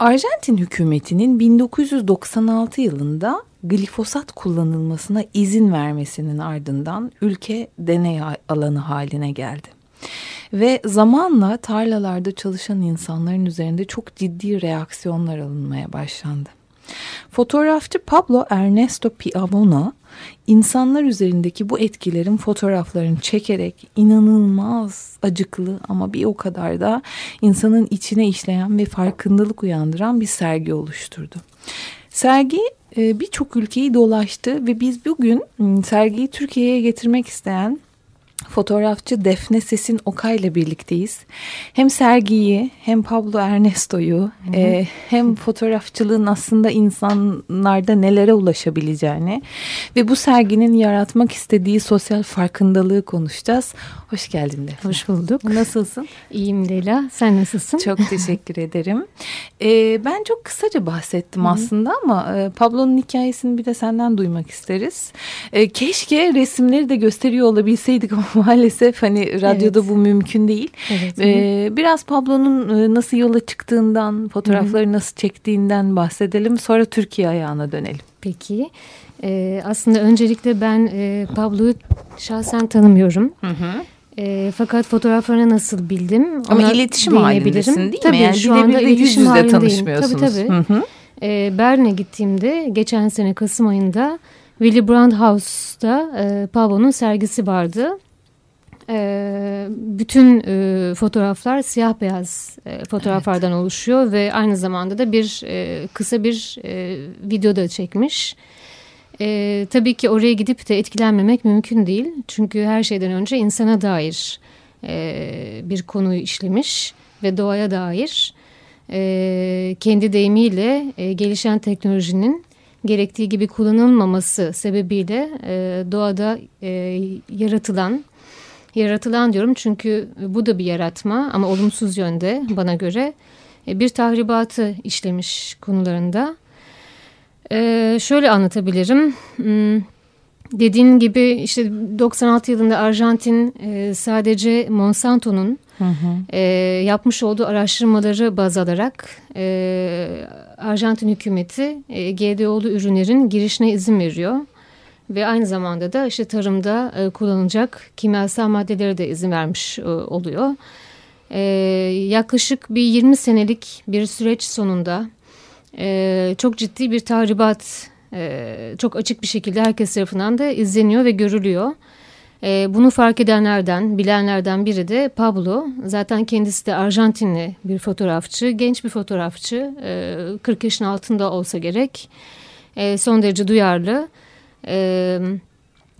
Arjantin hükümetinin 1996 yılında glifosat kullanılmasına izin vermesinin ardından ülke deney alanı haline geldi. Ve zamanla tarlalarda çalışan insanların üzerinde çok ciddi reaksiyonlar alınmaya başlandı. Fotoğrafçı Pablo Ernesto Piavona insanlar üzerindeki bu etkilerin fotoğraflarını çekerek inanılmaz acıklı ama bir o kadar da insanın içine işleyen ve farkındalık uyandıran bir sergi oluşturdu. Sergi e, birçok ülkeyi dolaştı ve biz bugün ıı, sergiyi Türkiye'ye getirmek isteyen fotoğrafçı Defne Sesin Okay ile birlikteyiz. Hem sergiyi hem Pablo Ernesto'yu e, hem fotoğrafçılığın aslında insanlarda nelere ulaşabileceğini ve bu serginin yaratmak istediği sosyal farkındalığı konuşacağız. Hoş geldin Defne. Hoş bulduk. Nasılsın? İyiyim Leyla. Sen nasılsın? Çok teşekkür ederim. E, ben çok kısaca bahsettim Hı -hı. aslında ama e, Pablo'nun hikayesini bir de senden duymak isteriz. E, keşke resimleri de gösteriyor olabilseydik ama maalesef hani radyoda evet. bu mümkün değil. Evet. Ee, biraz Pablo'nun e, nasıl yola çıktığından, fotoğrafları Hı -hı. nasıl çektiğinden bahsedelim. Sonra Türkiye ayağına dönelim. Peki. Ee, aslında öncelikle ben e, Pablo'yu şahsen tanımıyorum. Hı hı. E, fakat fotoğraflarını nasıl bildim? Ama iletişim halindesin değil mi? Tabii yani şu anda iletişim yüz yüze tanışmıyorsunuz. Tabii tabii. Hı hı. E, Bern'e gittiğimde geçen sene Kasım ayında Willy Brandt House'da e, Pablo'nun sergisi vardı. E, bütün e, fotoğraflar siyah beyaz e, fotoğraflardan evet. oluşuyor ve aynı zamanda da bir e, kısa bir e, video da çekmiş. E, tabii ki oraya gidip de etkilenmemek mümkün değil. Çünkü her şeyden önce insana dair e, bir konuyu işlemiş ve doğaya dair e, kendi deyimiyle e, gelişen teknolojinin gerektiği gibi kullanılmaması sebebiyle e, doğada e, yaratılan Yaratılan diyorum çünkü bu da bir yaratma ama olumsuz yönde bana göre e, bir tahribatı işlemiş konularında. Ee, şöyle anlatabilirim. Hmm, dediğin gibi işte 96 yılında Arjantin e, sadece Monsanto'nun. E, yapmış olduğu araştırmaları baz alarak e, Arjantin hükümeti e, GDO'lu ürünlerin girişine izin veriyor ve aynı zamanda da işte tarımda e, kullanılacak kimyasal maddelere de izin vermiş e, oluyor. E, yaklaşık bir 20 senelik bir süreç sonunda e, çok ciddi bir tahribat e, çok açık bir şekilde herkes tarafından da izleniyor ve görülüyor. E, bunu fark edenlerden, bilenlerden biri de Pablo. Zaten kendisi de Arjantinli bir fotoğrafçı, genç bir fotoğrafçı. E, 40 yaşın altında olsa gerek. E, son derece duyarlı e,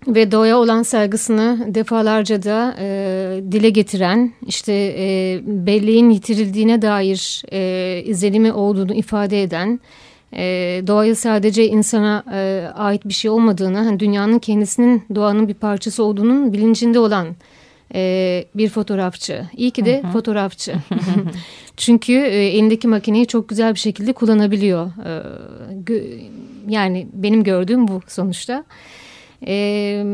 ve doğaya olan saygısını defalarca da e, dile getiren işte e, belleğin yitirildiğine dair e, izlenimi olduğunu ifade eden e, doğaya sadece insana e, ait bir şey olmadığını hani dünyanın kendisinin doğanın bir parçası olduğunun bilincinde olan e, bir fotoğrafçı. İyi ki de hı hı. fotoğrafçı. Çünkü e, elindeki makineyi çok güzel bir şekilde kullanabiliyor. E, yani benim gördüğüm bu sonuçta. E,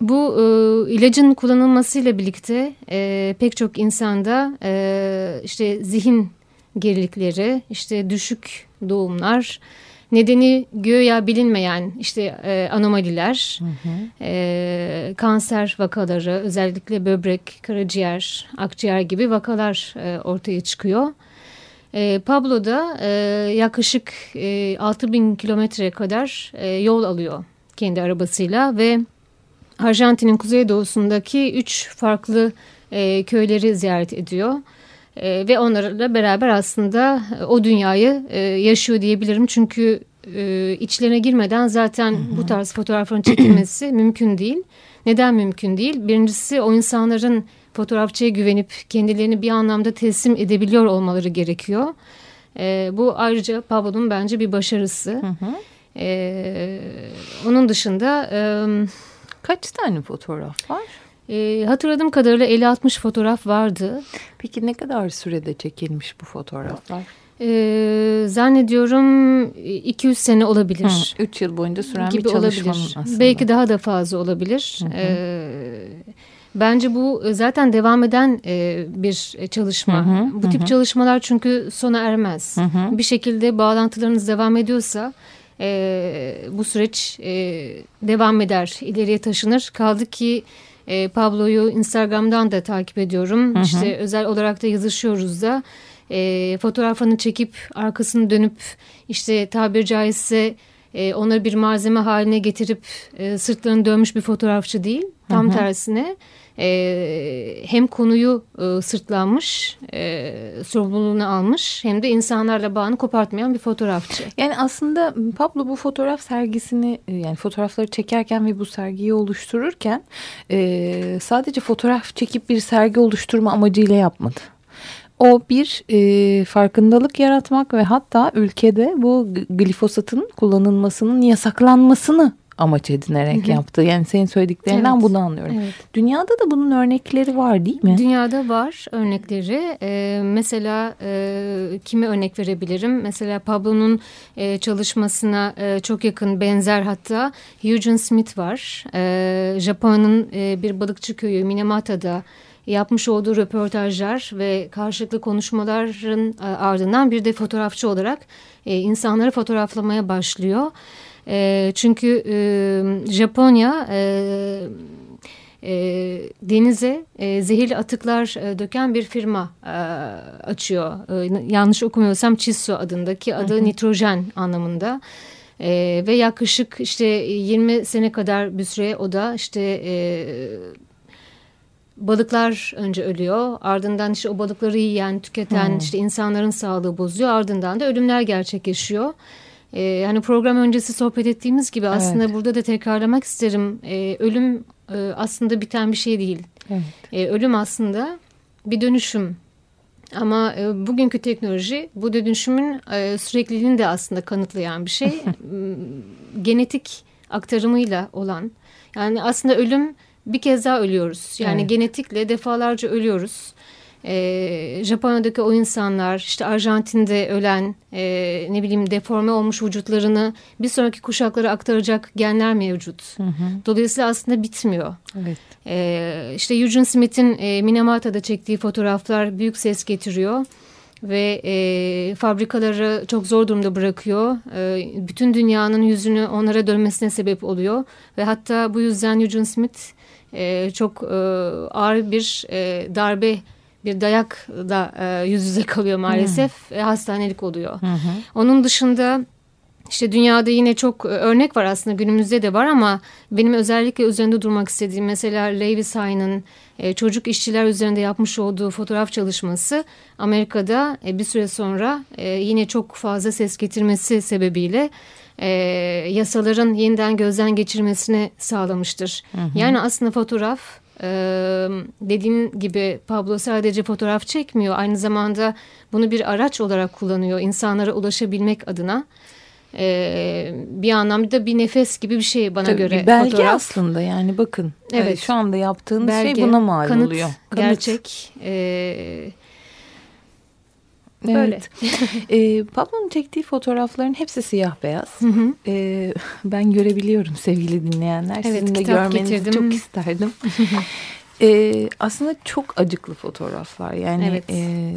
bu e, ilacın kullanılmasıyla birlikte e, pek çok insanda e, işte zihin gerilikleri, işte düşük doğumlar, nedeni göğe bilinmeyen işte e, anomaliler, hı hı. E, kanser vakaları, özellikle böbrek, karaciğer, akciğer gibi vakalar e, ortaya çıkıyor. E, Pablo'da e, yaklaşık e, 6000 kilometre kadar e, yol alıyor kendi arabasıyla ve Arjantin'in kuzeydoğusundaki üç farklı e, köyleri ziyaret ediyor. E, ve onlarla beraber aslında o dünyayı e, yaşıyor diyebilirim. Çünkü e, içlerine girmeden zaten bu tarz fotoğrafların çekilmesi mümkün değil. Neden mümkün değil? Birincisi o insanların fotoğrafçıya güvenip kendilerini bir anlamda teslim edebiliyor olmaları gerekiyor. E, bu ayrıca Pablo'nun bence bir başarısı. Hı hı. E, onun dışında e, Kaç tane fotoğraf var? E, hatırladığım kadarıyla 50-60 fotoğraf vardı. Peki ne kadar sürede çekilmiş bu fotoğraflar? E, zannediyorum 200 sene olabilir. 3 yıl boyunca süren gibi bir çalışma olabilir. aslında. Belki daha da fazla olabilir. Hı hı. E, bence bu zaten devam eden e, bir çalışma. Hı hı, bu hı tip hı. çalışmalar çünkü sona ermez. Hı hı. Bir şekilde bağlantılarınız devam ediyorsa e, bu süreç e, devam eder, ileriye taşınır. Kaldı ki e, Pablo'yu Instagram'dan da takip ediyorum. Hı hı. İşte özel olarak da yazışıyoruz da. E, fotoğrafını çekip arkasını dönüp işte tabiri caizse e, onları bir malzeme haline getirip e, sırtlarını dönmüş bir fotoğrafçı değil. Tam Hı hı. tersine e, hem konuyu e, sırtlanmış, e, sorumluluğunu almış hem de insanlarla bağını kopartmayan bir fotoğrafçı. Yani aslında Pablo bu fotoğraf sergisini e, yani fotoğrafları çekerken ve bu sergiyi oluştururken e, sadece fotoğraf çekip bir sergi oluşturma amacıyla yapmadı. O bir e, farkındalık yaratmak ve hatta ülkede bu glifosatın kullanılmasının yasaklanmasını amaç edinerek Hı hı. yaptı. Yani senin söylediklerinden Evet. bunu anlıyorum. Evet. Dünyada da bunun örnekleri var değil mi? Dünyada var örnekleri. Ee, mesela e, kime örnek verebilirim? Mesela Pablo'nun e, çalışmasına e, çok yakın benzer hatta Eugene Smith var. E, Japonya'nın e, bir balıkçı köyü Minamata'da yapmış olduğu röportajlar ve karşılıklı konuşmaların e, ardından bir de fotoğrafçı olarak e, insanları fotoğraflamaya başlıyor. E, çünkü e, Japonya e, e, denize e, zehirli atıklar e, döken bir firma e, açıyor. E, yanlış okumuyorsam Chisso adındaki adı nitrojen anlamında. E, ve yaklaşık işte 20 sene kadar bir süre o da işte e, balıklar önce ölüyor. Ardından işte o balıkları yiyen, tüketen Hmm. işte insanların sağlığı bozuyor. Ardından da ölümler gerçekleşiyor. Ee, hani program öncesi sohbet ettiğimiz gibi aslında burada da tekrarlamak isterim. Ee, ölüm e, aslında biten bir şey değil. Evet. Ee, ölüm aslında bir dönüşüm. Ama e, bugünkü teknoloji bu dönüşümün e, sürekliliğini de aslında kanıtlayan bir şey. Genetik aktarımıyla olan. Yani aslında ölüm bir kez daha ölüyoruz. Yani Evet. genetikle defalarca ölüyoruz. Ee, Japonya'daki o insanlar işte Arjantin'de ölen e, ne bileyim deforme olmuş vücutlarını bir sonraki kuşaklara aktaracak genler mevcut. Hı hı. Dolayısıyla aslında bitmiyor. Evet. Ee, işte Eugene Smith'in e, Minamata'da çektiği fotoğraflar büyük ses getiriyor ve e, fabrikaları çok zor durumda bırakıyor. E, bütün dünyanın yüzünü onlara dönmesine sebep oluyor ve hatta bu yüzden Eugene Smith e, çok e, ağır bir e, darbe bir dayakla e, yüz yüze kalıyor maalesef ve hastanelik oluyor. Hı hı. Onun dışında işte dünyada yine çok e, örnek var aslında günümüzde de var ama benim özellikle üzerinde durmak istediğim mesela Levi Sain'ın e, çocuk işçiler üzerinde yapmış olduğu fotoğraf çalışması Amerika'da e, bir süre sonra e, yine çok fazla ses getirmesi sebebiyle e, yasaların yeniden gözden geçirmesini sağlamıştır. Yani aslında fotoğraf e, dediğin gibi Pablo sadece fotoğraf çekmiyor aynı zamanda bunu bir araç olarak kullanıyor insanlara ulaşabilmek adına. E, bir anlamda bir nefes gibi bir şey bana Tabii göre bir belge fotoğraf. aslında yani bakın. Evet. Şu anda yaptığınız Belge, şey buna mal kanıt, oluyor. Gerçek. E, Evet. ee, Pablo'nun çektiği fotoğrafların hepsi siyah beyaz. hı hı. Ee, ben görebiliyorum sevgili dinleyenler. Evet, Sizin de görmenizi getirdim. çok isterdim. Ee, aslında çok acıklı fotoğraflar. Yani Evet. e,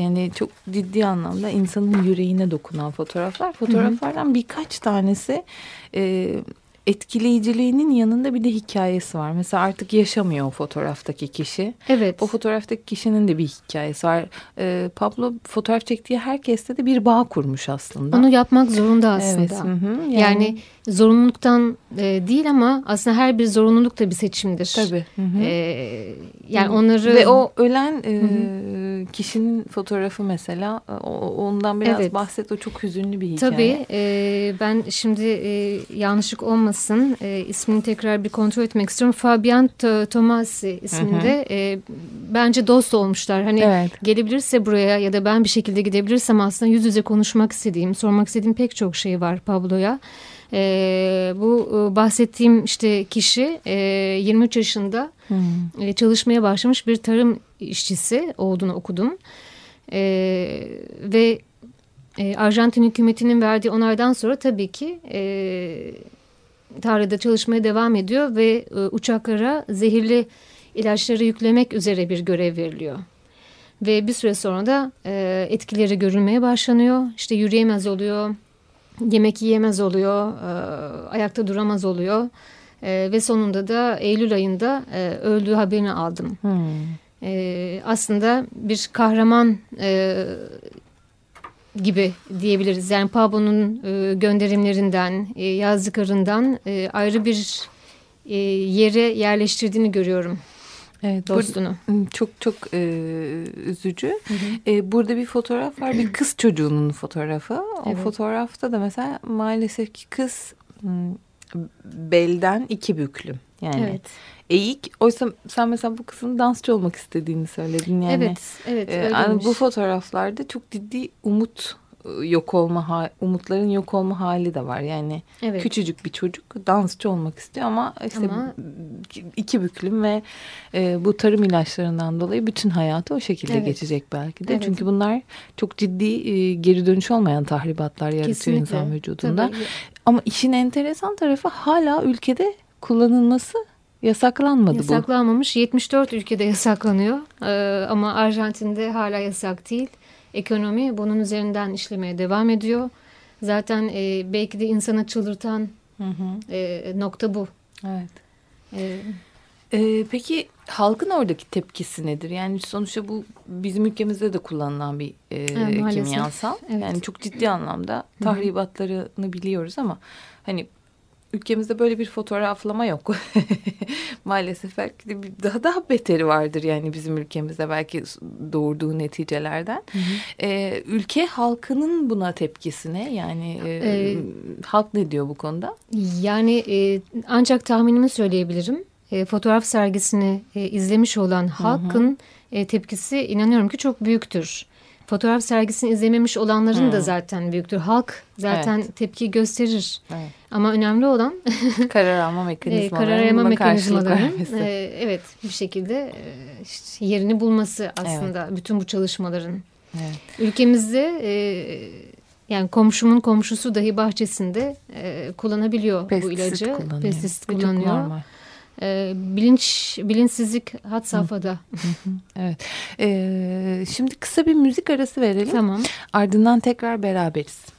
yani çok ciddi anlamda insanın yüreğine dokunan fotoğraflar. Fotoğraflardan birkaç tanesi e, etkileyiciliğinin yanında bir de hikayesi var. Mesela artık yaşamıyor o fotoğraftaki kişi. Evet. O fotoğraftaki kişinin de bir hikayesi var. Ee, Pablo fotoğraf çektiği herkeste de bir bağ kurmuş aslında. Onu yapmak zorunda aslında. Evet, hı hı. Yani, Yani- zorunluluktan e, değil ama aslında her bir zorunluluk da bir seçimdir. Tabii. Hı hı. E, yani onları Ve o ölen e, kişinin fotoğrafı mesela e, o- ondan biraz Evet. bahset. O çok hüzünlü bir hikaye. Tabii e, ben şimdi e, yanlışlık olmasın Thomas'ın e, ismini tekrar bir kontrol etmek istiyorum. Fabian Tomasi isminde. Hı hı. E, bence dost olmuşlar. Hani evet. gelebilirse buraya ya da ben bir şekilde gidebilirsem aslında yüz yüze konuşmak istediğim, sormak istediğim pek çok şey var Pablo'ya. E, bu e, bahsettiğim işte kişi e, 23 yaşında hmm. e, çalışmaya başlamış bir tarım işçisi olduğunu okudum. E, ve e, Arjantin hükümetinin verdiği onaydan sonra tabii ki e, tarlada çalışmaya devam ediyor ve e, uçaklara zehirli ilaçları yüklemek üzere bir görev veriliyor. Ve bir süre sonra da e, etkileri görülmeye başlanıyor. İşte yürüyemez oluyor, yemek yiyemez oluyor, e, ayakta duramaz oluyor. E, ve sonunda da Eylül ayında e, öldüğü haberini aldım. Hmm. E, aslında bir kahraman e, gibi diyebiliriz. Yani Pablo'nun e, gönderimlerinden, e, yazdıklarından e, ayrı bir e, yere yerleştirdiğini görüyorum. Evet, dostunu. Çok çok e, üzücü. Hı hı. E, burada bir fotoğraf var. Bir kız çocuğunun fotoğrafı. O evet. fotoğrafta da mesela maalesef ki kız belden iki büklüm. Yani evet. Eğik. Oysa sen mesela bu kızın dansçı olmak istediğini söyledin. Yani, evet, evet. E, yani bu fotoğraflarda çok ciddi umut e, yok olma umutların yok olma hali de var. Yani evet. küçücük bir çocuk dansçı olmak istiyor ama işte ama... iki büklüm ve e, bu tarım ilaçlarından dolayı bütün hayatı o şekilde evet. geçecek belki de. Evet. Çünkü bunlar çok ciddi e, geri dönüş olmayan tahribatlar yaratıyor Kesinlikle. insan vücudunda. Tabii. Ama işin enteresan tarafı hala ülkede kullanılması yasaklanmadı Yasaklanmamış. bu. Yasaklanmamış. 74 ülkede yasaklanıyor. Ee, ama Arjantin'de hala yasak değil. Ekonomi bunun üzerinden işlemeye devam ediyor. Zaten e, belki de insanı çıldırtan hı hı. E, nokta bu. Evet. E, ee, peki halkın oradaki tepkisi nedir? Yani sonuçta bu bizim ülkemizde de kullanılan bir e, evet, kimyasal. Evet. Yani çok ciddi anlamda tahribatlarını biliyoruz ama hani ülkemizde böyle bir fotoğraflama yok. Maalesef belki de daha daha beteri vardır yani bizim ülkemizde belki doğurduğu neticelerden. Hı hı. Ee, ülke halkının buna tepkisi ne? Yani e, ee, halk ne diyor bu konuda? Yani e, ancak tahminimi söyleyebilirim. E, fotoğraf sergisini e, izlemiş olan halkın hı hı. E, tepkisi inanıyorum ki çok büyüktür fotoğraf sergisini izlememiş olanların hmm. da zaten büyüktür. Halk zaten evet. tepki gösterir. Evet. Ama önemli olan karar alma mekanizmaları. karar alma mekanizmalarının e, evet bir şekilde e, işte yerini bulması aslında evet. bütün bu çalışmaların. Evet. Ülkemizde e, yani komşumun komşusu dahi bahçesinde e, kullanabiliyor Pestisit bu ilacı. Kullanıyor. Pestisit kullanıyor e, bilinç bilinçsizlik had safhada. evet. E, şimdi kısa bir müzik arası verelim. Tamam. Ardından tekrar beraberiz.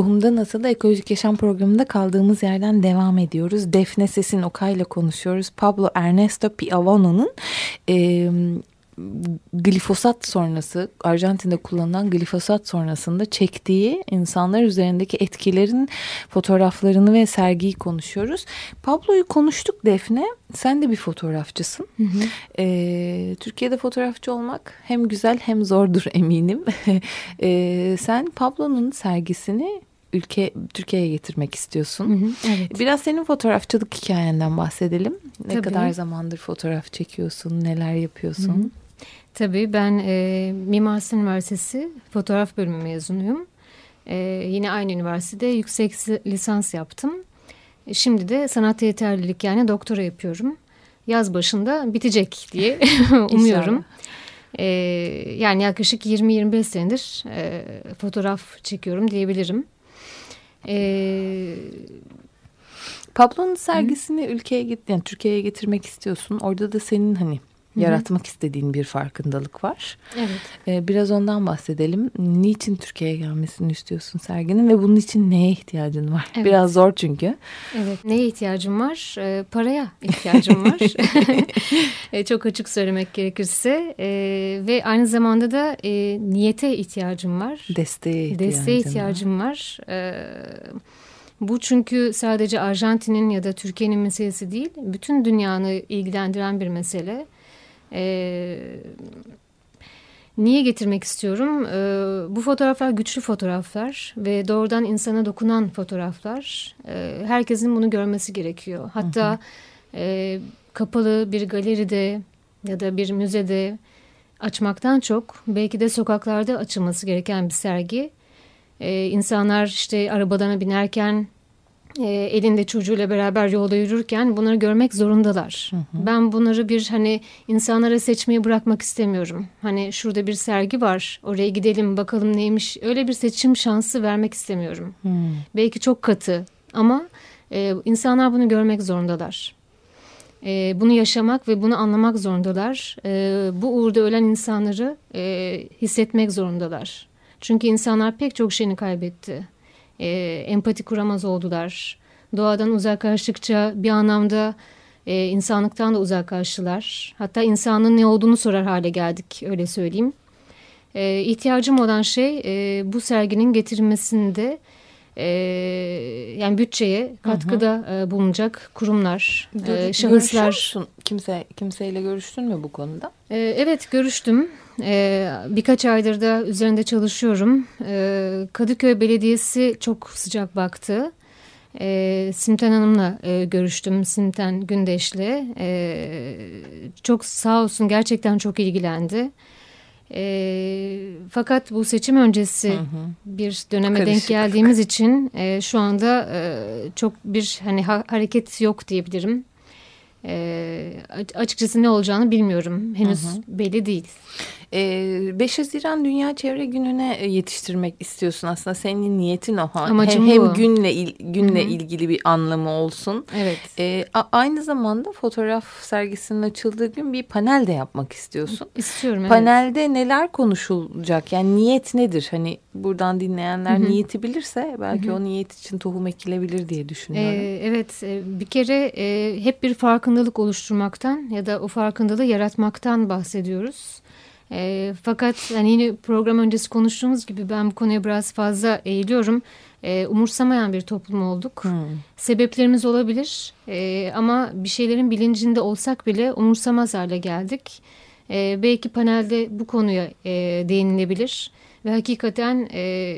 Tohumda NASA'da Ekolojik Yaşam programında kaldığımız yerden devam ediyoruz. Defne Sesin Okay'la konuşuyoruz. Pablo Ernesto Piavano'nun e, glifosat sonrası Arjantin'de kullanılan glifosat sonrasında çektiği insanlar üzerindeki etkilerin fotoğraflarını ve sergiyi konuşuyoruz. Pablo'yu konuştuk Defne. Sen de bir fotoğrafçısın. Hı hı. Ee, Türkiye'de fotoğrafçı olmak hem güzel hem zordur eminim. Ee, sen Pablo'nun sergisini ülke Türkiye'ye getirmek istiyorsun. Hı hı, evet. Biraz senin fotoğrafçılık hikayenden bahsedelim. Ne Tabii. kadar zamandır fotoğraf çekiyorsun, neler yapıyorsun? Hı hı. Tabii ben e, Mimar Sinan Üniversitesi fotoğraf bölümü mezunuyum. E, yine aynı üniversitede yüksek lisans yaptım. E, Şimdi de sanat yeterlilik yani doktora yapıyorum. Yaz başında bitecek diye umuyorum. E, yani yaklaşık 20-25 senedir e, fotoğraf çekiyorum diyebilirim. E, Pablo'nun sergisini ülkeye git, yani Türkiye'ye getirmek istiyorsun. Orada da senin hani hı. yaratmak istediğin bir farkındalık var. evet. Ee, biraz ondan bahsedelim. Niçin Türkiye'ye gelmesini istiyorsun serginin ve bunun için neye ihtiyacın var? Evet. Biraz zor çünkü. Evet. Neye ihtiyacım var? Ee, paraya ihtiyacım var. Ee, Çok açık söylemek gerekirse. Ee, ve aynı zamanda da e, niyete ihtiyacım var. Desteğe ihtiyacın Desteğe var. ihtiyacım var. Ee, bu çünkü sadece Arjantin'in ya da Türkiye'nin meselesi değil. Bütün dünyanı ilgilendiren bir mesele. Ee, niye getirmek istiyorum? Ee, bu fotoğraflar güçlü fotoğraflar ve doğrudan insana dokunan fotoğraflar. Ee, herkesin bunu görmesi gerekiyor. Hatta e, kapalı bir galeride ya da bir müzede açmaktan çok belki de sokaklarda açılması gereken bir sergi. Ee, insanlar işte arabalarına binerken e, elinde çocuğuyla beraber yolda yürürken bunları görmek zorundalar. Ben bunları bir hani insanlara seçmeyi bırakmak istemiyorum. Hani şurada bir sergi var oraya gidelim bakalım neymiş öyle bir seçim şansı vermek istemiyorum. Hmm. Belki çok katı ama e, insanlar bunu görmek zorundalar. E, bunu yaşamak ve bunu anlamak zorundalar. E, bu uğurda ölen insanları e, hissetmek zorundalar. Çünkü insanlar pek çok şeyini kaybetti. E, empati kuramaz oldular. Doğadan uzaklaştıkça bir anlamda e, insanlıktan da uzaklaştılar. Hatta insanlığın ne olduğunu sorar hale geldik öyle söyleyeyim. E, ihtiyacım olan şey e, bu serginin getirilmesinde e, yani bütçeye katkıda e, bulunacak kurumlar, Gör- e, şahıslar. musun? Kimse kimseyle görüştün mü bu konuda? Ee, Evet görüştüm. Ee, birkaç aydır da üzerinde çalışıyorum. Ee, Kadıköy Belediyesi çok sıcak baktı. Ee, Simten Hanım'la e, görüştüm. Simten Gündeş'le. Çok sağ olsun gerçekten çok ilgilendi. Ee, fakat bu seçim öncesi bir döneme denk Karışıklık. geldiğimiz için e, şu anda e, çok bir hani ha- hareket yok diyebilirim. E, açıkçası ne olacağını bilmiyorum. Henüz belli değil. Ee, 5 Haziran Dünya Çevre Günü'ne e, yetiştirmek istiyorsun aslında. Senin niyetin o. Amacım hem, hem bu. günle il- günle Hı hı. ilgili bir anlamı olsun. Evet. Ee, a- aynı zamanda fotoğraf sergisinin açıldığı gün bir panel de yapmak istiyorsun. İstiyorum. Evet. Panelde neler konuşulacak? Yani niyet nedir? Hani buradan dinleyenler Hı hı. niyeti bilirse belki o niyet için tohum ekilebilir diye düşünüyorum. Ee, evet e, bir kere e, hep bir farkındalık oluşturmaktan ya da o farkındalığı yaratmaktan bahsediyoruz. E, fakat yani yine program öncesi konuştuğumuz gibi ben bu konuya biraz fazla eğiliyorum. E, umursamayan bir toplum olduk. Hmm. Sebeplerimiz olabilir e, ama bir şeylerin bilincinde olsak bile umursamaz hale geldik. E, belki panelde bu konuya e, değinilebilir ve hakikaten e,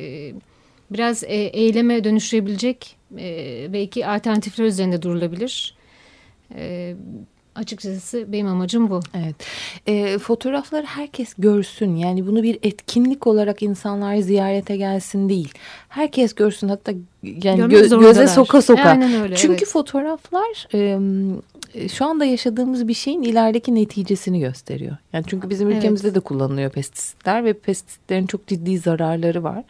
biraz e, eyleme dönüşebilecek e, belki alternatifler üzerinde durulabilir. E, açıkçası benim amacım bu. Evet. E, fotoğrafları herkes görsün. Yani bunu bir etkinlik olarak insanlar ziyarete gelsin değil. Herkes görsün hatta yani gö- göze soka soka. Aynen öyle, Çünkü evet. fotoğraflar e, şu anda yaşadığımız bir şeyin ilerideki neticesini gösteriyor. Yani çünkü bizim Evet. ülkemizde de kullanılıyor pestisitler ve pestisitlerin çok ciddi zararları var.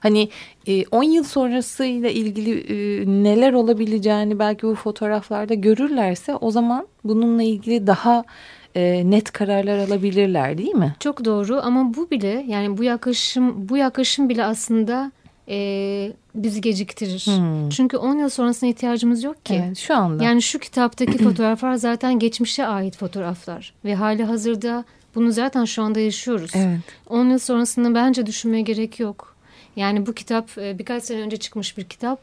Hani e, 10 yıl sonrasıyla ilgili e, neler olabileceğini belki bu fotoğraflarda görürlerse o zaman bununla ilgili daha e, net kararlar alabilirler değil mi? Çok doğru ama bu bile yani bu yaklaşım bu yaklaşım bile aslında e, bizi geciktirir. Hmm. Çünkü 10 yıl sonrasına ihtiyacımız yok ki. Evet, şu anda. Yani şu kitaptaki fotoğraflar zaten geçmişe ait fotoğraflar ve hali hazırda bunu zaten şu anda yaşıyoruz. Evet. 10 yıl sonrasını bence düşünmeye gerek yok. Yani bu kitap e, birkaç sene önce çıkmış bir kitap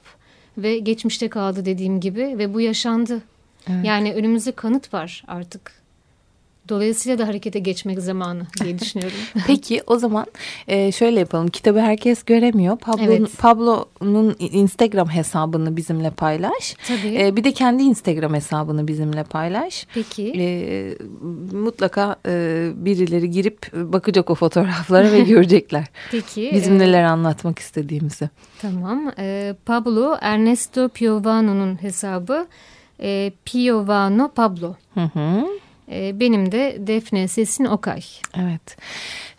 ve geçmişte kaldı dediğim gibi ve bu yaşandı. Evet. Yani önümüzde kanıt var artık. Dolayısıyla da harekete geçmek zamanı diye düşünüyorum. Peki o zaman e, şöyle yapalım. Kitabı herkes göremiyor. Pablo'nun Evet. Pablo'nun Instagram hesabını bizimle paylaş. Tabii. E, bir de kendi Instagram hesabını bizimle paylaş. Peki. E, mutlaka e, birileri girip bakacak o fotoğraflara ve görecekler. Peki. Bizim e, neler anlatmak istediğimizi. Tamam. E, Pablo Ernesto Piovano'nun hesabı e, Piovano Pablo. Hı hı. E, benim de Defne Sesin Okay. Evet.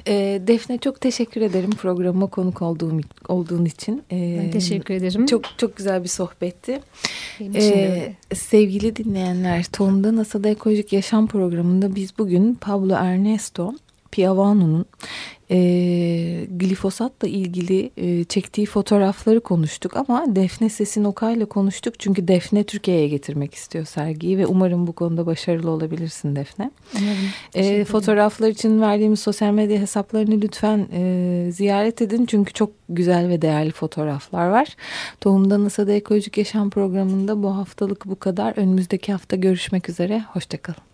E, Defne çok teşekkür ederim programıma konuk olduğum olduğun için. E, Ben teşekkür ederim. Çok çok güzel bir sohbetti. Ee, öyle. sevgili dinleyenler, Tohumda NASA'da Ekolojik Yaşam programında biz bugün Pablo Ernesto Piavano'nun e, glifosatla ilgili e, çektiği fotoğrafları konuştuk ama Defne Sesin Okay'la konuştuk çünkü Defne Türkiye'ye getirmek istiyor sergiyi ve umarım bu konuda başarılı olabilirsin Defne. Umarım. E, fotoğraflar için verdiğimiz sosyal medya hesaplarını lütfen e, ziyaret edin. Çünkü çok güzel ve değerli fotoğraflar var. Tohumda NASA'da Ekolojik Yaşam programında bu haftalık bu kadar. Önümüzdeki hafta görüşmek üzere. Hoşçakalın.